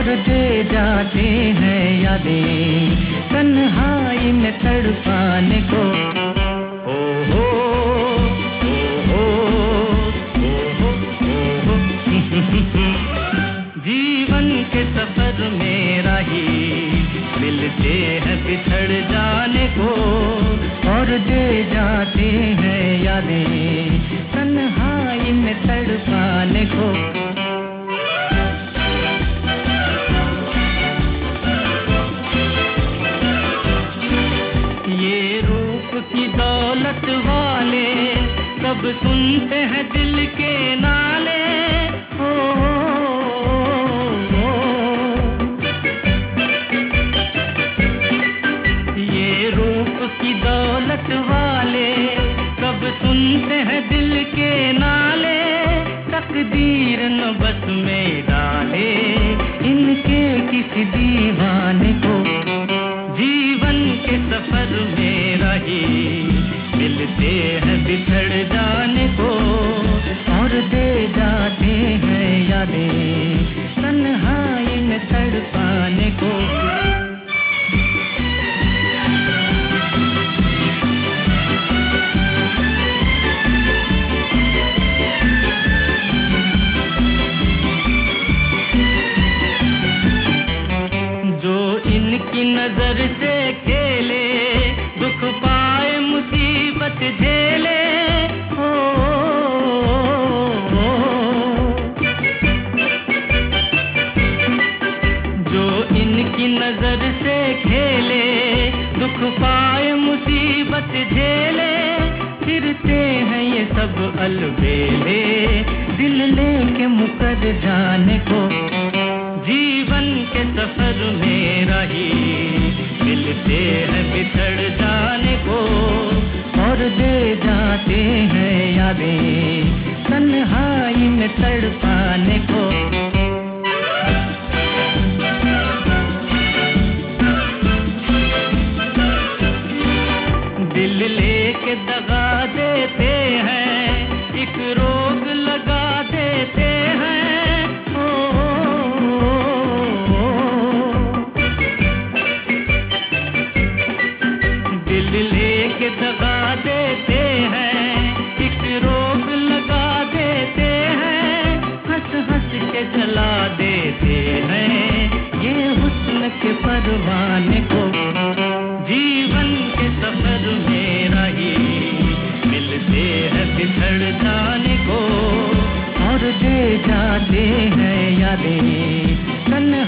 और दे जाते हैं यादें। तन्हाई में तड़पाने को। हो हो हो जीवन के सफ़र में राही मिलते हैं बिछड़ जाने को। और दे जाते हैं यादें। तन्हाई में तड़पाने की। कब सुनते हैं दिल के नाले। हो, हो, ये रूप की दौलत वाले कब सुनते हैं दिल के नाले। तकदीर न बस में डाले इनके किसी दीवाने को। जीवन के सफ़र में रही मिलते हैं बिछड़ जाने नज़र से खेले, दुख पाए, मुसीबत झेले। जो इनकी नज़र से खेले, दुख पाए, मुसीबत झेले। फिरते हैं ये सब अलबेले, दिल लेके मुकर जाने को मिलते हैं बिछड़ जाने को और दे जाते हैं यादें तन्हाई में तड़पाने को। जाते हैं यादें। कन्ने